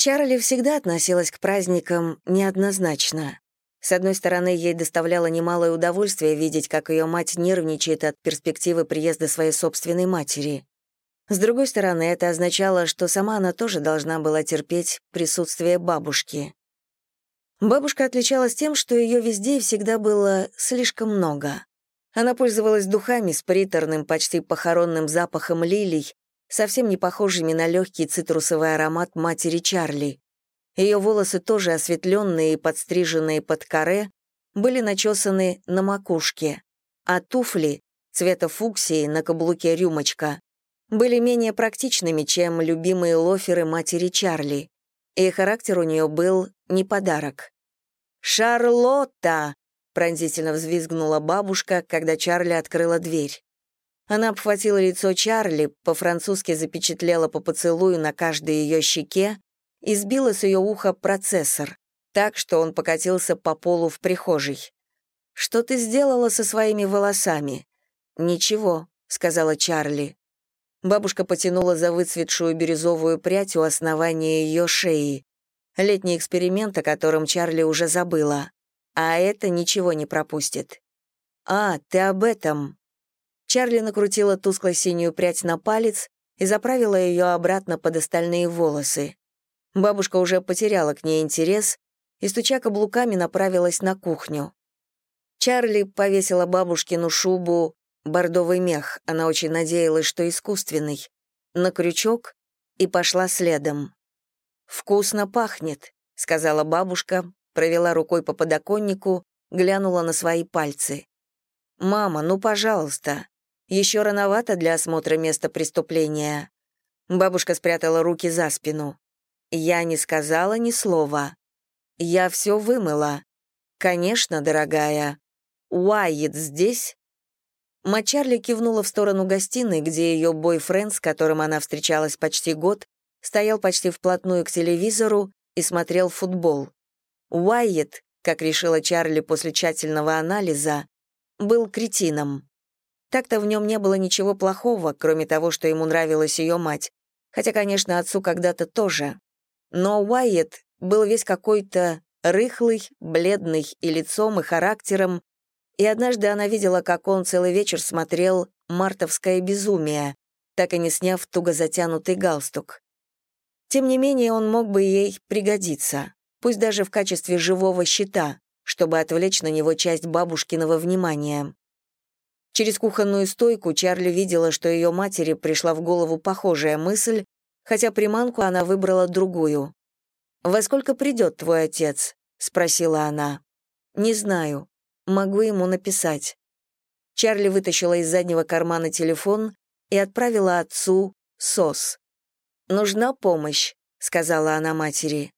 Чарли всегда относилась к праздникам неоднозначно. С одной стороны, ей доставляло немалое удовольствие видеть, как ее мать нервничает от перспективы приезда своей собственной матери. С другой стороны, это означало, что сама она тоже должна была терпеть присутствие бабушки. Бабушка отличалась тем, что ее везде и всегда было слишком много. Она пользовалась духами с приторным, почти похоронным запахом лилий, совсем не похожими на легкий цитрусовый аромат матери Чарли. Ее волосы, тоже осветленные и подстриженные под каре, были начесаны на макушке, а туфли, цвета фуксии на каблуке рюмочка, были менее практичными, чем любимые лоферы матери Чарли, и характер у нее был не подарок. «Шарлотта!» — пронзительно взвизгнула бабушка, когда Чарли открыла дверь. Она обхватила лицо Чарли, по-французски запечатлела по поцелую на каждой ее щеке и сбила с ее уха процессор, так что он покатился по полу в прихожей. «Что ты сделала со своими волосами?» «Ничего», — сказала Чарли. Бабушка потянула за выцветшую бирюзовую прядь у основания ее шеи. Летний эксперимент, о котором Чарли уже забыла. А это ничего не пропустит. «А, ты об этом», Чарли накрутила тускло-синюю прядь на палец и заправила ее обратно под остальные волосы. Бабушка уже потеряла к ней интерес и, стуча каблуками, направилась на кухню. Чарли повесила бабушкину шубу бордовый мех, она очень надеялась, что искусственный, на крючок и пошла следом. «Вкусно пахнет», — сказала бабушка, провела рукой по подоконнику, глянула на свои пальцы. «Мама, ну, пожалуйста, еще рановато для осмотра места преступления. Бабушка спрятала руки за спину. Я не сказала ни слова. Я все вымыла. Конечно, дорогая. Уайет здесь? Мать Чарли кивнула в сторону гостиной, где ее бойфренд, с которым она встречалась почти год, стоял почти вплотную к телевизору и смотрел футбол. Уайет, как решила Чарли после тщательного анализа, был кретином. Так-то в нем не было ничего плохого, кроме того, что ему нравилась ее мать. Хотя, конечно, отцу когда-то тоже. Но Уайет был весь какой-то рыхлый, бледный и лицом, и характером, и однажды она видела, как он целый вечер смотрел «Мартовское безумие», так и не сняв туго затянутый галстук. Тем не менее, он мог бы ей пригодиться, пусть даже в качестве живого щита, чтобы отвлечь на него часть бабушкиного внимания. Через кухонную стойку Чарли видела, что ее матери пришла в голову похожая мысль, хотя приманку она выбрала другую. «Во сколько придет твой отец?» — спросила она. «Не знаю. Могу ему написать». Чарли вытащила из заднего кармана телефон и отправила отцу сос. «Нужна помощь», — сказала она матери.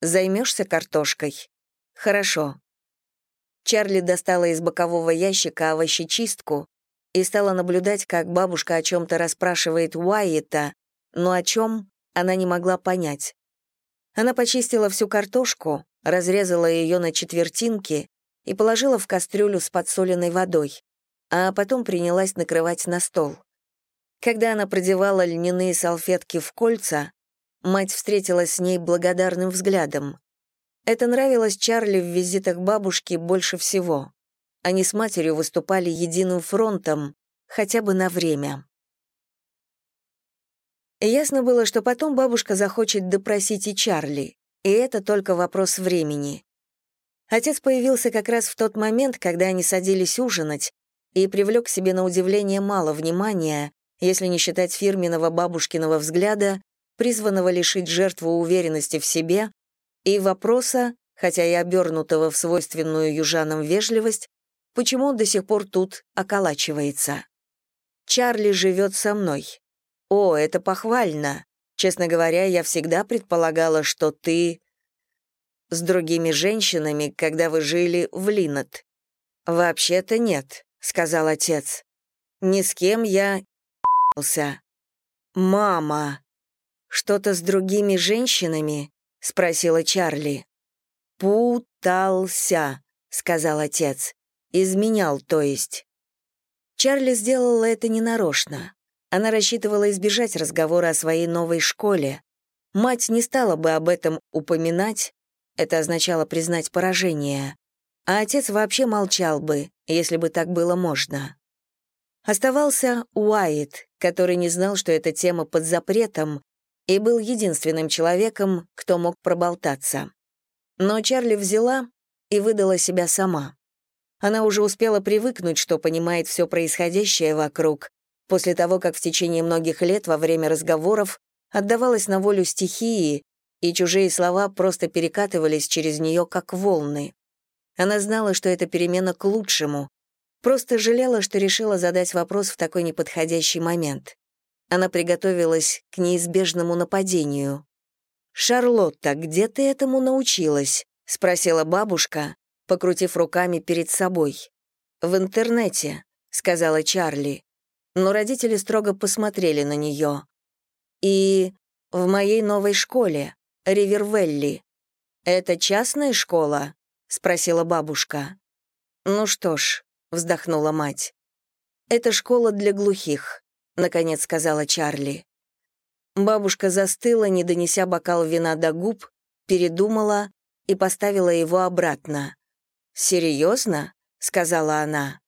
«Займешься картошкой?» «Хорошо. Чарли достала из бокового ящика овощечистку и стала наблюдать, как бабушка о чем-то расспрашивает Уайета, но о чем она не могла понять. Она почистила всю картошку, разрезала ее на четвертинки и положила в кастрюлю с подсоленной водой, а потом принялась накрывать на стол. Когда она продевала льняные салфетки в кольца, мать встретилась с ней благодарным взглядом. Это нравилось Чарли в визитах бабушки больше всего. Они с матерью выступали единым фронтом, хотя бы на время. Ясно было, что потом бабушка захочет допросить и Чарли, и это только вопрос времени. Отец появился как раз в тот момент, когда они садились ужинать, и привлек к себе на удивление мало внимания, если не считать фирменного бабушкиного взгляда, призванного лишить жертву уверенности в себе и вопроса, хотя и обернутого в свойственную южанам вежливость, почему он до сих пор тут околачивается. «Чарли живет со мной». «О, это похвально. Честно говоря, я всегда предполагала, что ты...» «С другими женщинами, когда вы жили в Линнет». «Вообще-то нет», — сказал отец. «Ни с кем я...» «Мама!» «Что-то с другими женщинами?» — спросила Чарли. «Путался», — сказал отец. «Изменял, то есть». Чарли сделала это ненарочно. Она рассчитывала избежать разговора о своей новой школе. Мать не стала бы об этом упоминать, это означало признать поражение, а отец вообще молчал бы, если бы так было можно. Оставался Уайт, который не знал, что эта тема под запретом, и был единственным человеком, кто мог проболтаться. Но Чарли взяла и выдала себя сама. Она уже успела привыкнуть, что понимает все происходящее вокруг, после того, как в течение многих лет во время разговоров отдавалась на волю стихии, и чужие слова просто перекатывались через нее, как волны. Она знала, что это перемена к лучшему, просто жалела, что решила задать вопрос в такой неподходящий момент. Она приготовилась к неизбежному нападению. «Шарлотта, где ты этому научилась?» — спросила бабушка, покрутив руками перед собой. «В интернете», — сказала Чарли. Но родители строго посмотрели на нее. «И в моей новой школе, Ривервелли. Это частная школа?» — спросила бабушка. «Ну что ж», — вздохнула мать. «Это школа для глухих», — наконец сказала Чарли. Бабушка застыла, не донеся бокал вина до губ, передумала и поставила его обратно. «Серьезно?» — сказала она.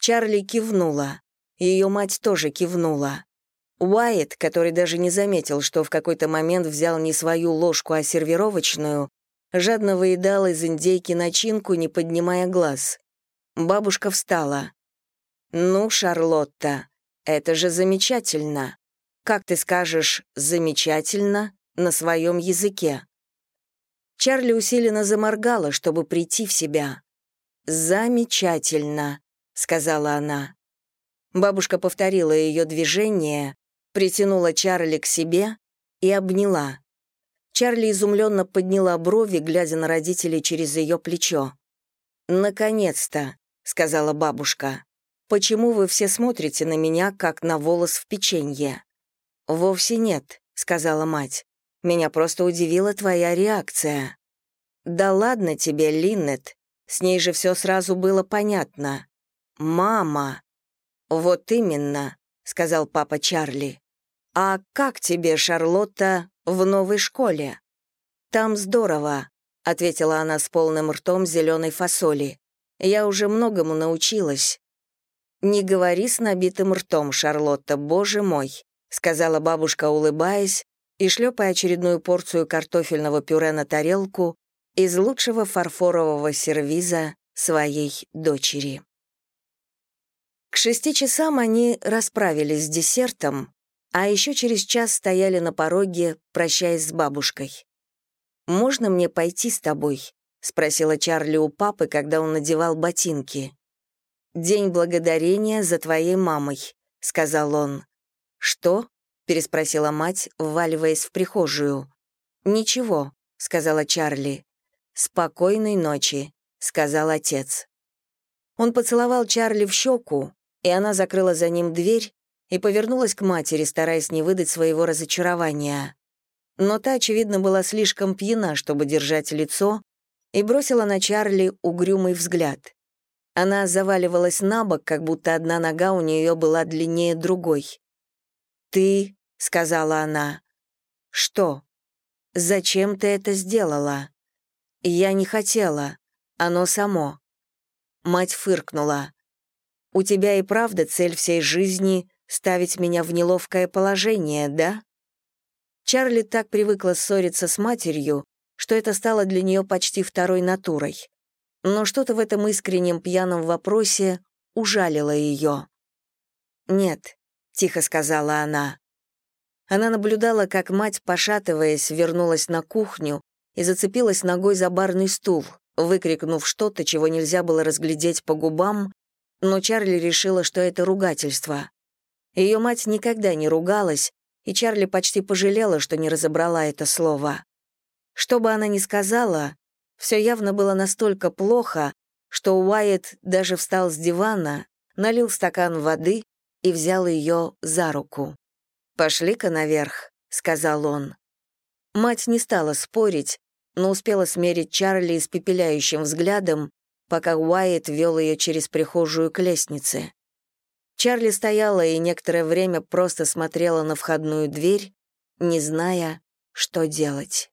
Чарли кивнула. Ее мать тоже кивнула. Уайт, который даже не заметил, что в какой-то момент взял не свою ложку, а сервировочную, жадно выедал из индейки начинку, не поднимая глаз. Бабушка встала. «Ну, Шарлотта, это же замечательно. Как ты скажешь «замечательно» на своем языке?» Чарли усиленно заморгала, чтобы прийти в себя. «Замечательно», — сказала она. Бабушка повторила ее движение, притянула Чарли к себе и обняла. Чарли изумленно подняла брови, глядя на родителей через ее плечо. «Наконец-то», — сказала бабушка. «Почему вы все смотрите на меня, как на волос в печенье?» «Вовсе нет», — сказала мать. «Меня просто удивила твоя реакция». «Да ладно тебе, Линнет. С ней же все сразу было понятно. Мама!» «Вот именно», — сказал папа Чарли. «А как тебе, Шарлотта, в новой школе?» «Там здорово», — ответила она с полным ртом зеленой фасоли. «Я уже многому научилась». «Не говори с набитым ртом, Шарлотта, боже мой», сказала бабушка, улыбаясь и шлепая очередную порцию картофельного пюре на тарелку из лучшего фарфорового сервиза своей дочери. К шести часам они расправились с десертом, а еще через час стояли на пороге, прощаясь с бабушкой. «Можно мне пойти с тобой?» — спросила Чарли у папы, когда он надевал ботинки. «День благодарения за твоей мамой», — сказал он. «Что?» — переспросила мать, вваливаясь в прихожую. «Ничего», — сказала Чарли. «Спокойной ночи», — сказал отец. Он поцеловал Чарли в щеку, и она закрыла за ним дверь и повернулась к матери, стараясь не выдать своего разочарования. Но та, очевидно, была слишком пьяна, чтобы держать лицо, и бросила на Чарли угрюмый взгляд. Она заваливалась на бок, как будто одна нога у нее была длиннее другой. «Ты», — сказала она. «Что? Зачем ты это сделала?» «Я не хотела. Оно само». Мать фыркнула. «У тебя и правда цель всей жизни — ставить меня в неловкое положение, да?» Чарли так привыкла ссориться с матерью, что это стало для нее почти второй натурой. Но что-то в этом искреннем пьяном вопросе ужалило ее. «Нет, — тихо сказала она. Она наблюдала, как мать, пошатываясь, вернулась на кухню и зацепилась ногой за барный стул, выкрикнув что-то, чего нельзя было разглядеть по губам, но Чарли решила, что это ругательство. Ее мать никогда не ругалась, и Чарли почти пожалела, что не разобрала это слово. Что бы она ни сказала, все явно было настолько плохо, что Уайт даже встал с дивана, налил стакан воды и взял ее за руку. «Пошли-ка наверх», — сказал он. Мать не стала спорить, но успела смерить Чарли испепеляющим взглядом, пока Уайт вел ее через прихожую к лестнице. Чарли стояла и некоторое время просто смотрела на входную дверь, не зная, Что делать?